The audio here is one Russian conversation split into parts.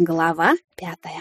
Глава пятая.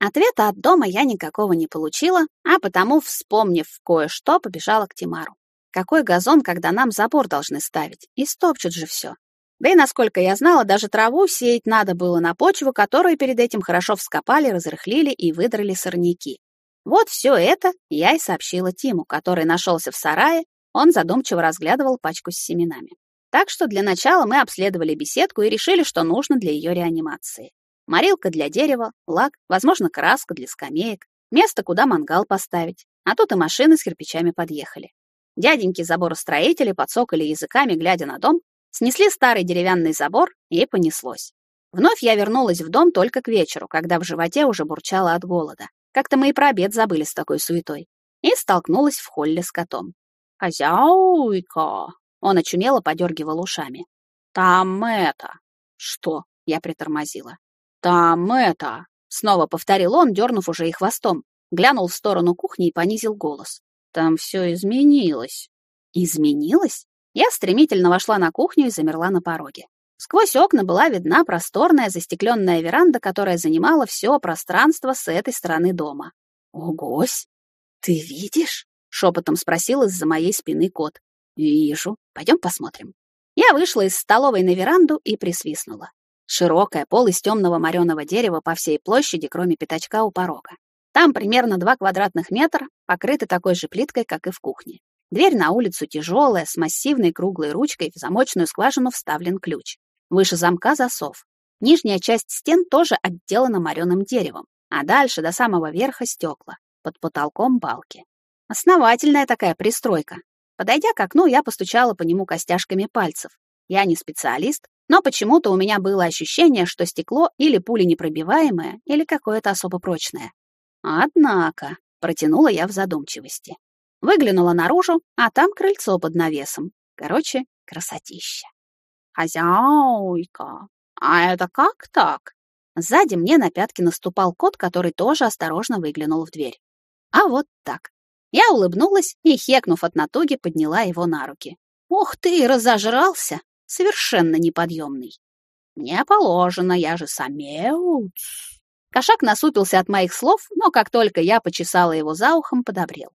Ответа от дома я никакого не получила, а потому, вспомнив кое-что, побежала к Тимару. Какой газон, когда нам забор должны ставить? И стопчут же все. Да и, насколько я знала, даже траву сеять надо было на почву, которую перед этим хорошо вскопали, разрыхлили и выдрали сорняки. Вот все это я и сообщила Тиму, который нашелся в сарае, он задумчиво разглядывал пачку с семенами. Так что для начала мы обследовали беседку и решили, что нужно для ее реанимации. Морилка для дерева, лак, возможно, краска для скамеек, место, куда мангал поставить. А тут и машины с кирпичами подъехали. Дяденьки заборостроители подсокали языками, глядя на дом, снесли старый деревянный забор, и понеслось. Вновь я вернулась в дом только к вечеру, когда в животе уже бурчало от голода. Как-то мы и про обед забыли с такой суетой. И столкнулась в холле с котом. «Хозяйка!» Он очумело подергивал ушами. «Там это...» «Что?» — я притормозила. «Там это...» — снова повторил он, дернув уже и хвостом. Глянул в сторону кухни и понизил голос. «Там все изменилось». «Изменилось?» Я стремительно вошла на кухню и замерла на пороге. Сквозь окна была видна просторная застекленная веранда, которая занимала все пространство с этой стороны дома. «Огось! Ты видишь?» — шепотом спросил из-за моей спины кот. «Вижу. Пойдем посмотрим». Я вышла из столовой на веранду и присвистнула. Широкая, пол из темного мореного дерева по всей площади, кроме пятачка у порога. Там примерно два квадратных метра, покрыты такой же плиткой, как и в кухне. Дверь на улицу тяжелая, с массивной круглой ручкой, в замочную скважину вставлен ключ. Выше замка засов. Нижняя часть стен тоже отделана мореным деревом, а дальше до самого верха стекла, под потолком балки. Основательная такая пристройка. Подойдя к окну, я постучала по нему костяшками пальцев. Я не специалист, но почему-то у меня было ощущение, что стекло или пуленепробиваемое, или какое-то особо прочное. Однако, протянула я в задумчивости. Выглянула наружу, а там крыльцо под навесом. Короче, красотища. «Хозяйка, а это как так?» Сзади мне на пятки наступал кот, который тоже осторожно выглянул в дверь. А вот так. Я улыбнулась и, хекнув от натуги, подняла его на руки. «Ух ты, разожрался! Совершенно неподъемный. Мне положено, я же самец. Кошак насупился от моих слов, но как только я почесала его за ухом, подобрел.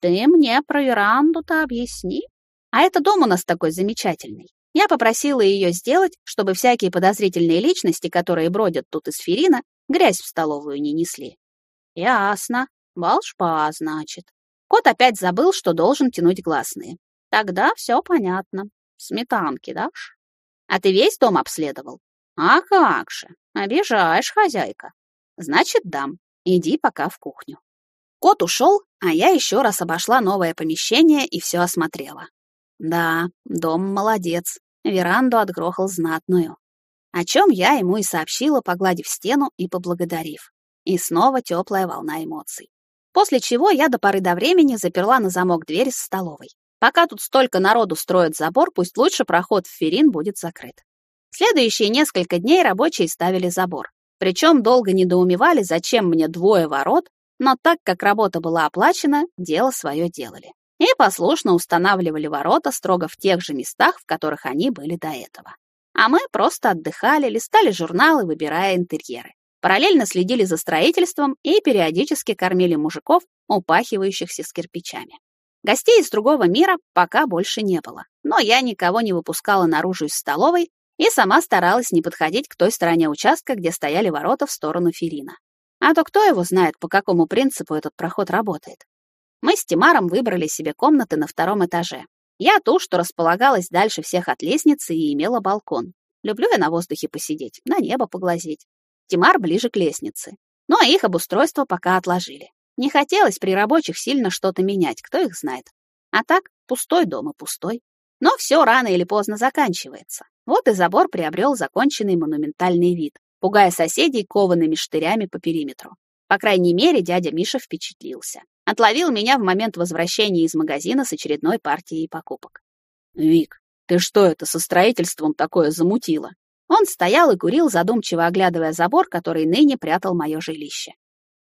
Ты мне про веранду-то объясни. А это дом у нас такой замечательный. Я попросила ее сделать, чтобы всякие подозрительные личности, которые бродят тут из Ферина, грязь в столовую не несли. Ясно. Волшба, значит. Кот опять забыл, что должен тянуть гласные. Тогда все понятно. Сметанки дашь? А ты весь дом обследовал? А как же, обижаешь, хозяйка. Значит, дам. Иди пока в кухню. Кот ушел, а я еще раз обошла новое помещение и все осмотрела. Да, дом молодец. Веранду отгрохал знатную. О чем я ему и сообщила, погладив стену и поблагодарив. И снова теплая волна эмоций. После чего я до поры до времени заперла на замок дверь с столовой. Пока тут столько народу строят забор, пусть лучше проход в Ферин будет закрыт. Следующие несколько дней рабочие ставили забор. Причем долго недоумевали, зачем мне двое ворот, но так как работа была оплачена, дело свое делали. И послушно устанавливали ворота строго в тех же местах, в которых они были до этого. А мы просто отдыхали, листали журналы, выбирая интерьеры. Параллельно следили за строительством и периодически кормили мужиков, упахивающихся с кирпичами. Гостей из другого мира пока больше не было, но я никого не выпускала наружу из столовой и сама старалась не подходить к той стороне участка, где стояли ворота в сторону Ферина. А то кто его знает, по какому принципу этот проход работает. Мы с Тимаром выбрали себе комнаты на втором этаже. Я ту, что располагалась дальше всех от лестницы и имела балкон. Люблю я на воздухе посидеть, на небо поглазеть. Тимар ближе к лестнице. Ну а их обустройство пока отложили. Не хотелось при рабочих сильно что-то менять, кто их знает. А так, пустой дом и пустой. Но все рано или поздно заканчивается. Вот и забор приобрел законченный монументальный вид, пугая соседей коваными штырями по периметру. По крайней мере, дядя Миша впечатлился. Отловил меня в момент возвращения из магазина с очередной партией покупок. «Вик, ты что это со строительством такое замутила?» Он стоял и курил, задумчиво оглядывая забор, который ныне прятал мое жилище.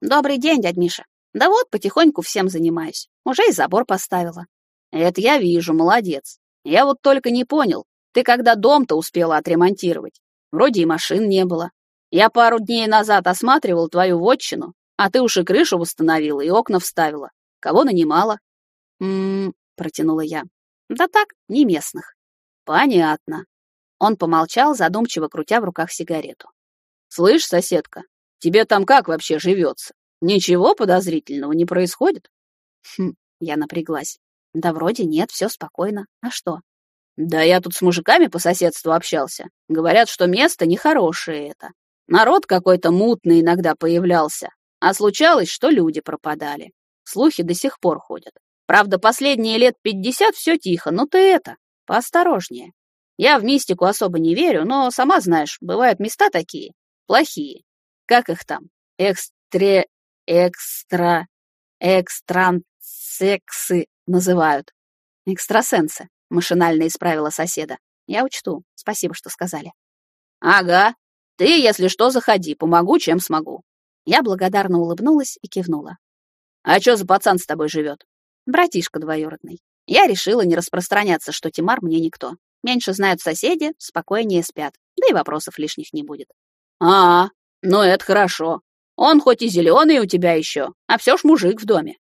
«Добрый день, дядь Миша. Да вот, потихоньку всем занимаюсь. Уже и забор поставила. Это я вижу, молодец. Я вот только не понял, ты когда дом-то успела отремонтировать? Вроде и машин не было. Я пару дней назад осматривал твою вотчину, а ты уж и крышу восстановила, и окна вставила. Кого нанимала?» «М-м-м», протянула я. «Да так, не местных». «Понятно». Он помолчал, задумчиво крутя в руках сигарету. «Слышь, соседка, тебе там как вообще живется? Ничего подозрительного не происходит?» Хм, я напряглась. Да вроде нет, все спокойно. А что? Да я тут с мужиками по соседству общался. Говорят, что место нехорошее это. Народ какой-то мутный иногда появлялся. А случалось, что люди пропадали. Слухи до сих пор ходят. Правда, последние лет пятьдесят все тихо, но ты это, поосторожнее. Я в мистику особо не верю, но, сама знаешь, бывают места такие, плохие. Как их там? Экстре... экстра... экстрансексы называют. Экстрасенсы, машинально исправила соседа. Я учту. Спасибо, что сказали. Ага. Ты, если что, заходи, помогу, чем смогу. Я благодарно улыбнулась и кивнула. А что за пацан с тобой живет? Братишка двоюродный. Я решила не распространяться, что Тимар мне никто. Меньше знают соседи, спокойнее спят, да и вопросов лишних не будет. А, ну это хорошо. Он хоть и зеленый у тебя еще, а все ж мужик в доме.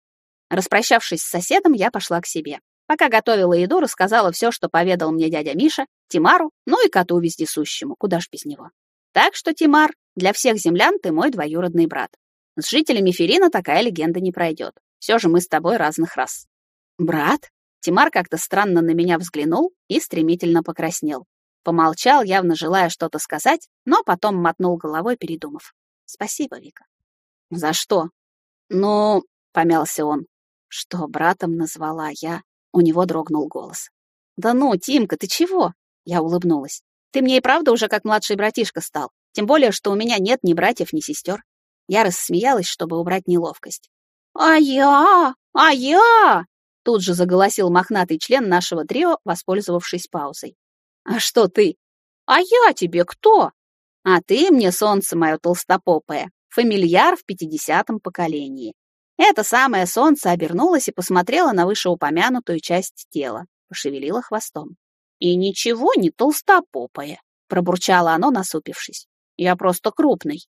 Распрощавшись с соседом, я пошла к себе. Пока готовила еду, рассказала все, что поведал мне дядя Миша, Тимару, ну и коту вездесущему, куда ж без него. Так что, Тимар, для всех землян ты мой двоюродный брат. С жителями Ферина такая легенда не пройдет. Все же мы с тобой разных рас. Брат? Тимар как-то странно на меня взглянул и стремительно покраснел. Помолчал, явно желая что-то сказать, но потом мотнул головой, передумав. Спасибо, Вика. За что? Ну, помялся он. Что братом назвала я? У него дрогнул голос. Да ну, Тимка, ты чего? Я улыбнулась. Ты мне и правда уже как младший братишка стал. Тем более, что у меня нет ни братьев, ни сестер. Я рассмеялась, чтобы убрать неловкость. «А я? А я?» Тут же заголосил мохнатый член нашего трио, воспользовавшись паузой. «А что ты?» «А я тебе кто?» «А ты мне солнце мое толстопопое, фамильяр в пятидесятом поколении. Это самое солнце обернулось и посмотрело на вышеупомянутую часть тела, пошевелило хвостом. «И ничего не толстопопое», — пробурчало оно, насупившись. «Я просто крупный».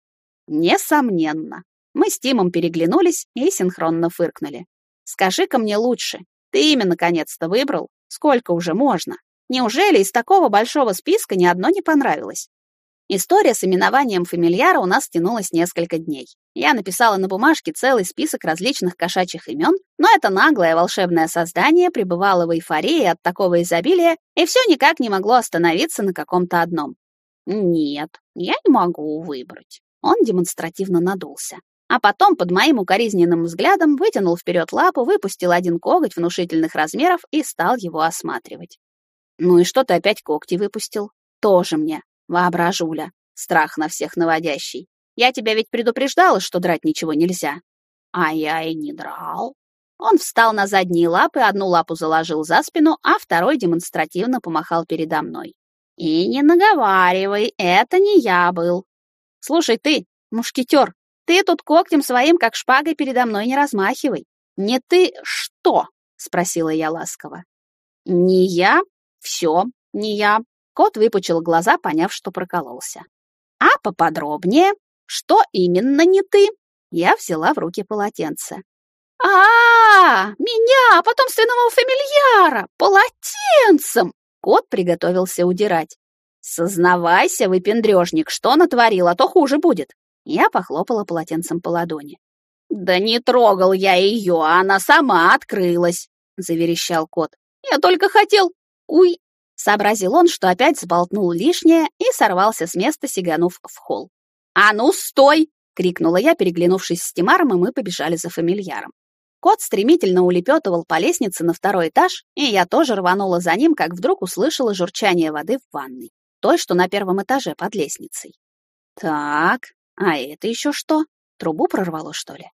«Несомненно». Мы с Тимом переглянулись и синхронно фыркнули. «Скажи-ка мне лучше, ты имя наконец-то выбрал? Сколько уже можно? Неужели из такого большого списка ни одно не понравилось?» История с именованием фамильяра у нас тянулась несколько дней. Я написала на бумажке целый список различных кошачьих имен, но это наглое волшебное создание пребывало в эйфории от такого изобилия и все никак не могло остановиться на каком-то одном. «Нет, я не могу выбрать». Он демонстративно надулся. А потом под моим укоризненным взглядом вытянул вперед лапу, выпустил один коготь внушительных размеров и стал его осматривать. «Ну и что ты опять когти выпустил? Тоже мне. Воображуля, страх на всех наводящий. Я тебя ведь предупреждала, что драть ничего нельзя. А я и не драл. Он встал на задние лапы, одну лапу заложил за спину, а второй демонстративно помахал передо мной. И не наговаривай, это не я был. Слушай ты, мушкетер, ты тут когтем своим, как шпагой, передо мной не размахивай. Не ты что? Спросила я ласково. Не я, все, не я, Кот выпучил глаза, поняв, что прокололся. «А поподробнее? Что именно не ты?» Я взяла в руки полотенце. а, -а, -а Меня, потомственного фамильяра! Полотенцем!» Кот приготовился удирать. «Сознавайся, выпендрежник, что натворил, а то хуже будет!» Я похлопала полотенцем по ладони. «Да не трогал я ее, а она сама открылась!» — заверещал кот. «Я только хотел... Уй, Сообразил он, что опять сболтнул лишнее и сорвался с места, сиганув в холл. «А ну, стой!» — крикнула я, переглянувшись с Тимаром, и мы побежали за фамильяром. Кот стремительно улепетывал по лестнице на второй этаж, и я тоже рванула за ним, как вдруг услышала журчание воды в ванной, той, что на первом этаже под лестницей. Так, а это еще что? Трубу прорвало, что ли?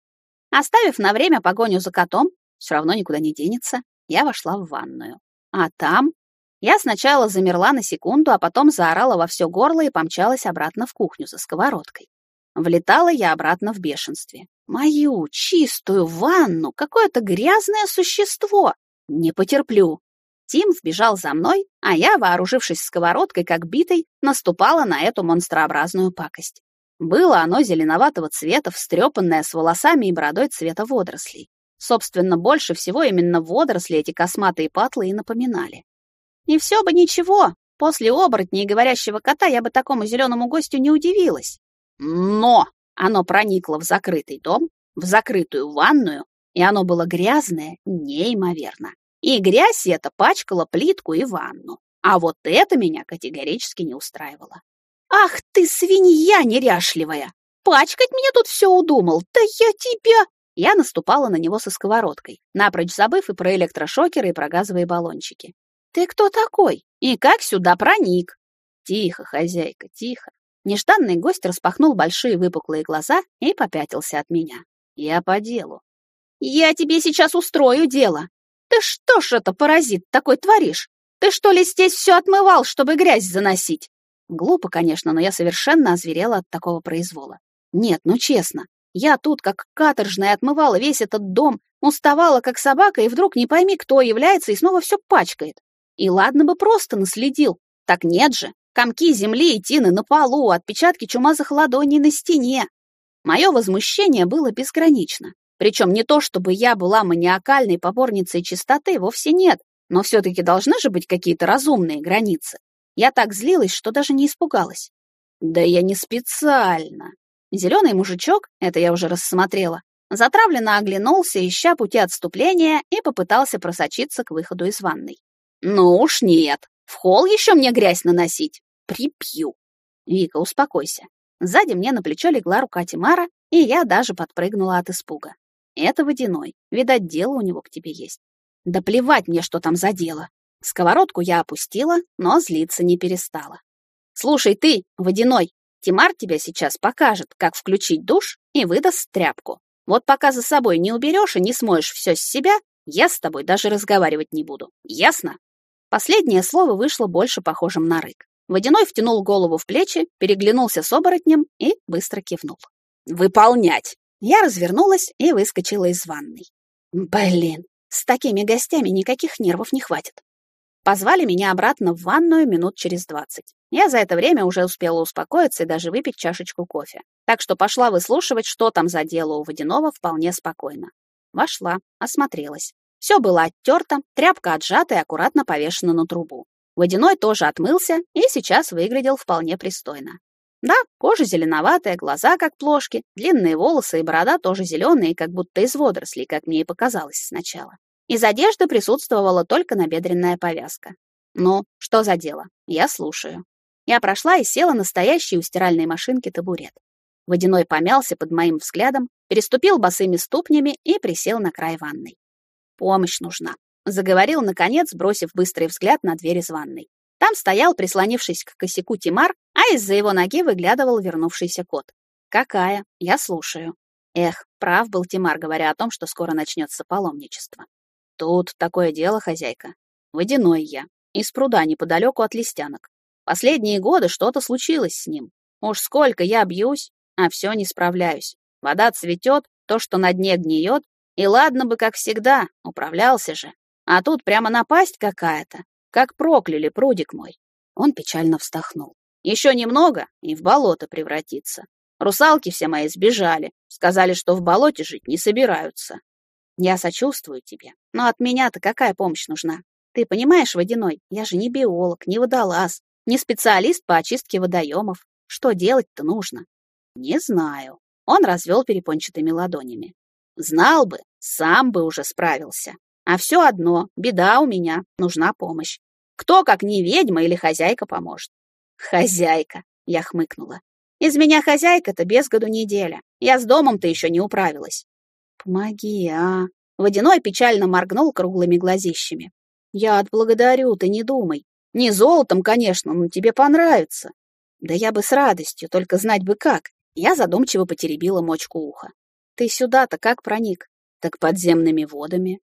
Оставив на время погоню за котом, все равно никуда не денется, я вошла в ванную. А там я сначала замерла на секунду, а потом заорала во все горло и помчалась обратно в кухню за сковородкой. Влетала я обратно в бешенстве. Мою чистую ванну, какое-то грязное существо. Не потерплю. Тим вбежал за мной, а я, вооружившись сковородкой как битой, наступала на эту монстрообразную пакость. Было оно зеленоватого цвета, встрепанное с волосами и бородой цвета водорослей. Собственно, больше всего именно водоросли эти косматые патлы и напоминали. И все бы ничего, после оборотней и говорящего кота я бы такому зеленому гостю не удивилась. Но оно проникло в закрытый дом, в закрытую ванную, и оно было грязное неимоверно. И грязь эта пачкала плитку и ванну. А вот это меня категорически не устраивало. «Ах ты, свинья неряшливая! Пачкать меня тут все удумал! Да я тебя...» Я наступала на него со сковородкой, напрочь забыв и про электрошокеры, и про газовые баллончики. «Ты кто такой? И как сюда проник?» «Тихо, хозяйка, тихо». Нежданный гость распахнул большие выпуклые глаза и попятился от меня. «Я по делу». «Я тебе сейчас устрою дело. Ты что ж это, паразит, такой творишь? Ты что ли здесь все отмывал, чтобы грязь заносить?» Глупо, конечно, но я совершенно озверела от такого произвола. Нет, ну честно, я тут как каторжная отмывала весь этот дом, уставала как собака, и вдруг не пойми, кто является, и снова все пачкает. И ладно бы просто наследил. Так нет же, комки земли и тины на полу, отпечатки чумазых ладоней на стене. Мое возмущение было безгранично. Причем не то, чтобы я была маниакальной поборницей чистоты, вовсе нет, но все-таки должны же быть какие-то разумные границы. Я так злилась, что даже не испугалась. Да я не специально. Зеленый мужичок, это я уже рассмотрела, затравленно оглянулся, ища пути отступления, и попытался просочиться к выходу из ванной. «Ну уж нет, в холл еще мне грязь наносить. Припью». «Вика, успокойся». Сзади мне на плечо легла рука Тимара, и я даже подпрыгнула от испуга. «Это водяной. Видать, дело у него к тебе есть». «Да плевать мне, что там за дело». Сковородку я опустила, но злиться не перестала. «Слушай ты, водяной, Тимар тебе сейчас покажет, как включить душ и выдаст тряпку. Вот пока за собой не уберешь и не смоешь все с себя, я с тобой даже разговаривать не буду. Ясно? Последнее слово вышло больше похожим на рык. Водяной втянул голову в плечи, переглянулся с оборотнем и быстро кивнул. «Выполнять!» Я развернулась и выскочила из ванной. Блин, с такими гостями никаких нервов не хватит. Позвали меня обратно в ванную минут через двадцать. Я за это время уже успела успокоиться и даже выпить чашечку кофе. Так что пошла выслушивать, что там за дело у Водяного, вполне спокойно. Вошла, осмотрелась. Все было оттерто, тряпка отжата и аккуратно повешена на трубу. Водяной тоже отмылся и сейчас выглядел вполне пристойно. Да, кожа зеленоватая, глаза как плошки, длинные волосы и борода тоже зеленые, как будто из водорослей, как мне и показалось сначала. Из одежды присутствовала только набедренная повязка. Ну, что за дело? Я слушаю. Я прошла и села на стоящий у стиральной машинки табурет. Водяной помялся под моим взглядом, переступил босыми ступнями и присел на край ванной. «Помощь нужна», — заговорил, наконец, бросив быстрый взгляд на дверь из ванной. Там стоял, прислонившись к косяку Тимар, а из-за его ноги выглядывал вернувшийся кот. «Какая? Я слушаю». Эх, прав был Тимар, говоря о том, что скоро начнется паломничество. «Тут такое дело, хозяйка. Водяной я, из пруда неподалеку от листянок. Последние годы что-то случилось с ним. Уж сколько я бьюсь, а все не справляюсь. Вода цветет, то, что на дне гниет, и ладно бы, как всегда, управлялся же. А тут прямо напасть какая-то, как прокляли прудик мой. Он печально вздохнул. Еще немного, и в болото превратится. Русалки все мои сбежали, сказали, что в болоте жить не собираются. Я сочувствую тебе, но от меня-то какая помощь нужна? Ты понимаешь, Водяной, я же не биолог, не водолаз, не специалист по очистке водоемов. Что делать-то нужно? Не знаю. Он развел перепончатыми ладонями. Знал бы, сам бы уже справился. А все одно, беда у меня, нужна помощь. Кто, как не ведьма или хозяйка, поможет? Хозяйка, я хмыкнула. Из меня хозяйка-то без году неделя. Я с домом-то еще не управилась. Помоги, а? Водяной печально моргнул круглыми глазищами. Я отблагодарю, ты не думай. Не золотом, конечно, но тебе понравится. Да я бы с радостью, только знать бы как. Я задумчиво потеребила мочку уха. Ты сюда-то как проник? Так подземными водами.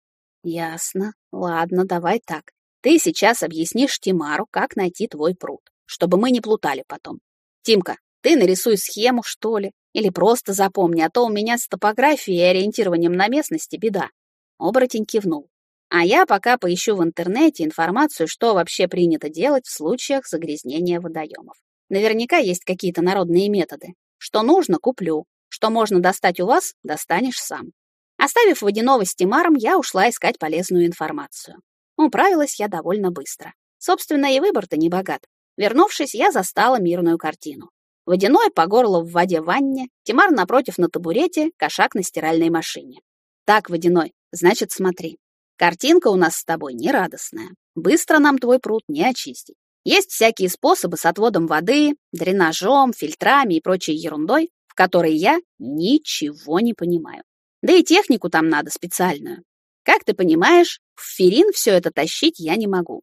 Ясно. Ладно, давай так. Ты сейчас объяснишь Тимару, как найти твой пруд, чтобы мы не плутали потом. Тимка, ты нарисуй схему, что ли, или просто запомни, а то у меня с топографией и ориентированием на местности беда. Оборотень кивнул. А я пока поищу в интернете информацию, что вообще принято делать в случаях загрязнения водоемов. Наверняка есть какие-то народные методы. Что нужно, куплю. Что можно достать у вас, достанешь сам. Оставив водяного с Тимаром, я ушла искать полезную информацию. Управилась я довольно быстро. Собственно, и выбор-то не богат. Вернувшись, я застала мирную картину. Водяной по горло в воде в ванне, Тимар напротив на табурете, кошак на стиральной машине. Так, Водяной, значит, смотри. Картинка у нас с тобой нерадостная. Быстро нам твой пруд не очистить. Есть всякие способы с отводом воды, дренажом, фильтрами и прочей ерундой, которой я ничего не понимаю. Да и технику там надо специальную. Как ты понимаешь, в Ферин все это тащить я не могу.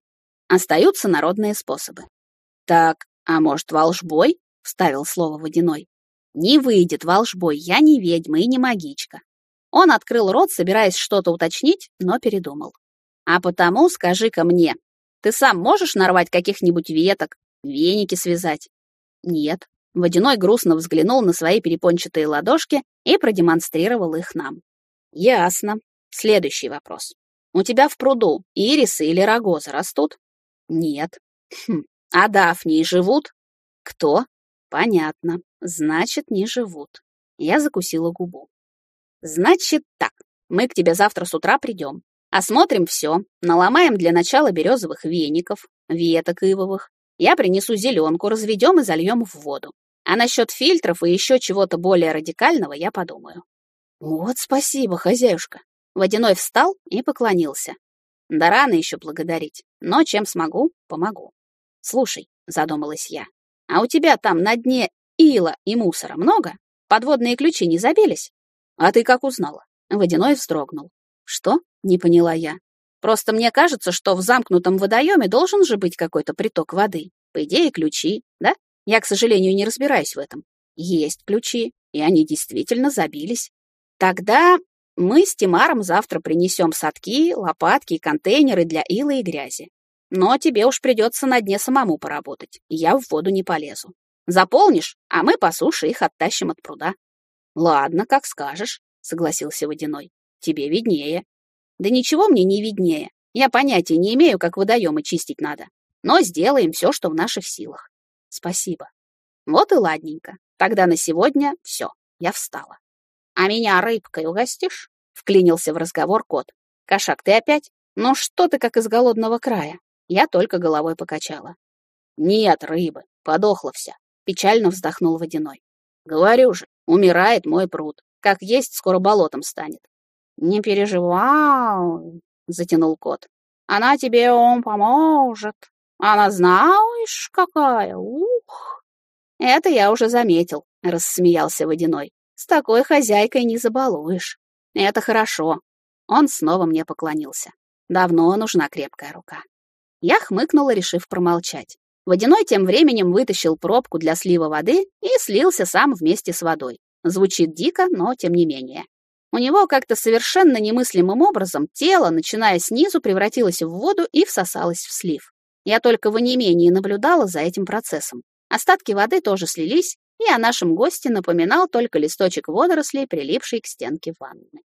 Остаются народные способы. Так, а может, волшбой? Вставил слово водяной. Не выйдет волшбой, я не ведьма и не магичка. Он открыл рот, собираясь что-то уточнить, но передумал. А потому скажи-ка мне, ты сам можешь нарвать каких-нибудь веток, веники связать? Нет. Водяной грустно взглянул на свои перепончатые ладошки и продемонстрировал их нам. Ясно. Следующий вопрос. У тебя в пруду ирисы или рогозы растут? Нет. Хм. А дафнии живут? Кто? Понятно. Значит, не живут. Я закусила губу. Значит так. Мы к тебе завтра с утра придем. Осмотрим все. Наломаем для начала березовых веников, веток ивовых. Я принесу зеленку, разведем и зальем в воду. А насчет фильтров и еще чего-то более радикального я подумаю. Вот спасибо, хозяюшка. Водяной встал и поклонился. Да рано еще благодарить, но чем смогу, помогу. Слушай, задумалась я, а у тебя там на дне ила и мусора много? Подводные ключи не забились? А ты как узнала? Водяной вздрогнул. Что? Не поняла я. Просто мне кажется, что в замкнутом водоеме должен же быть какой-то приток воды. По идее, ключи, да? Я, к сожалению, не разбираюсь в этом. Есть ключи, и они действительно забились. Тогда мы с Тимаром завтра принесем садки, лопатки и контейнеры для ила и грязи. Но тебе уж придется на дне самому поработать. Я в воду не полезу. Заполнишь, а мы по суше их оттащим от пруда. Ладно, как скажешь, согласился Водяной. Тебе виднее. Да ничего мне не виднее. Я понятия не имею, как водоемы чистить надо. Но сделаем все, что в наших силах. Спасибо. Вот и ладненько. Тогда на сегодня все. Я встала. А меня рыбкой угостишь? Вклинился в разговор кот. Кошак, ты опять? Ну что ты как из голодного края? Я только головой покачала. Нет рыбы, подохла вся. Печально вздохнул водяной. Говорю же, умирает мой пруд. Как есть, скоро болотом станет. Не переживай, затянул кот. Она тебе он поможет. Она знаешь какая, ух! Это я уже заметил, рассмеялся Водяной. С такой хозяйкой не забалуешь. Это хорошо. Он снова мне поклонился. Давно нужна крепкая рука. Я хмыкнула, решив промолчать. Водяной тем временем вытащил пробку для слива воды и слился сам вместе с водой. Звучит дико, но тем не менее. У него как-то совершенно немыслимым образом тело, начиная снизу, превратилось в воду и всосалось в слив. Я только в онемении наблюдала за этим процессом. Остатки воды тоже слились, и о нашем госте напоминал только листочек водорослей, прилипший к стенке ванны.